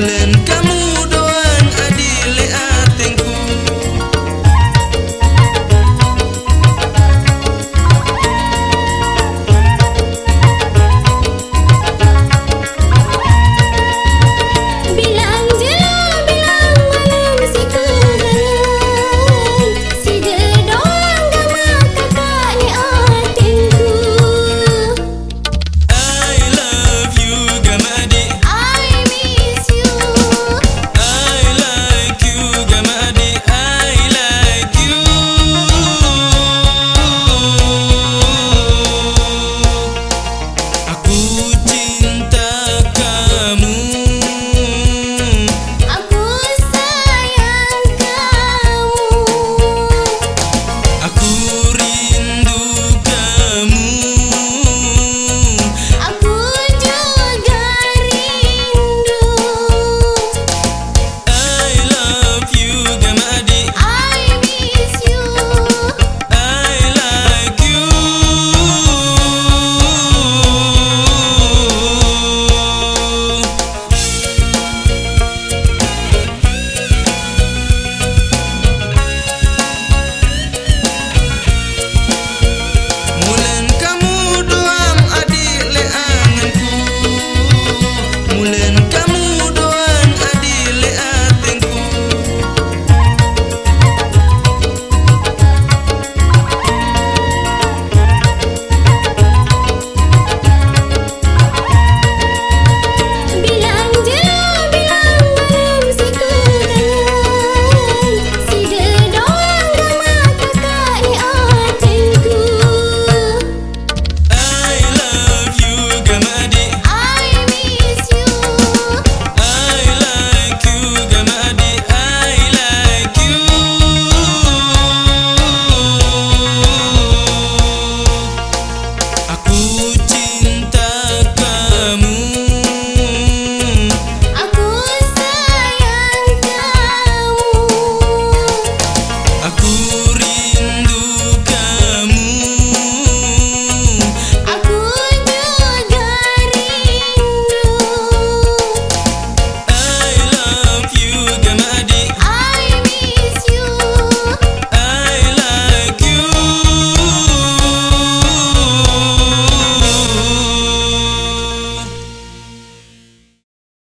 fooling. Come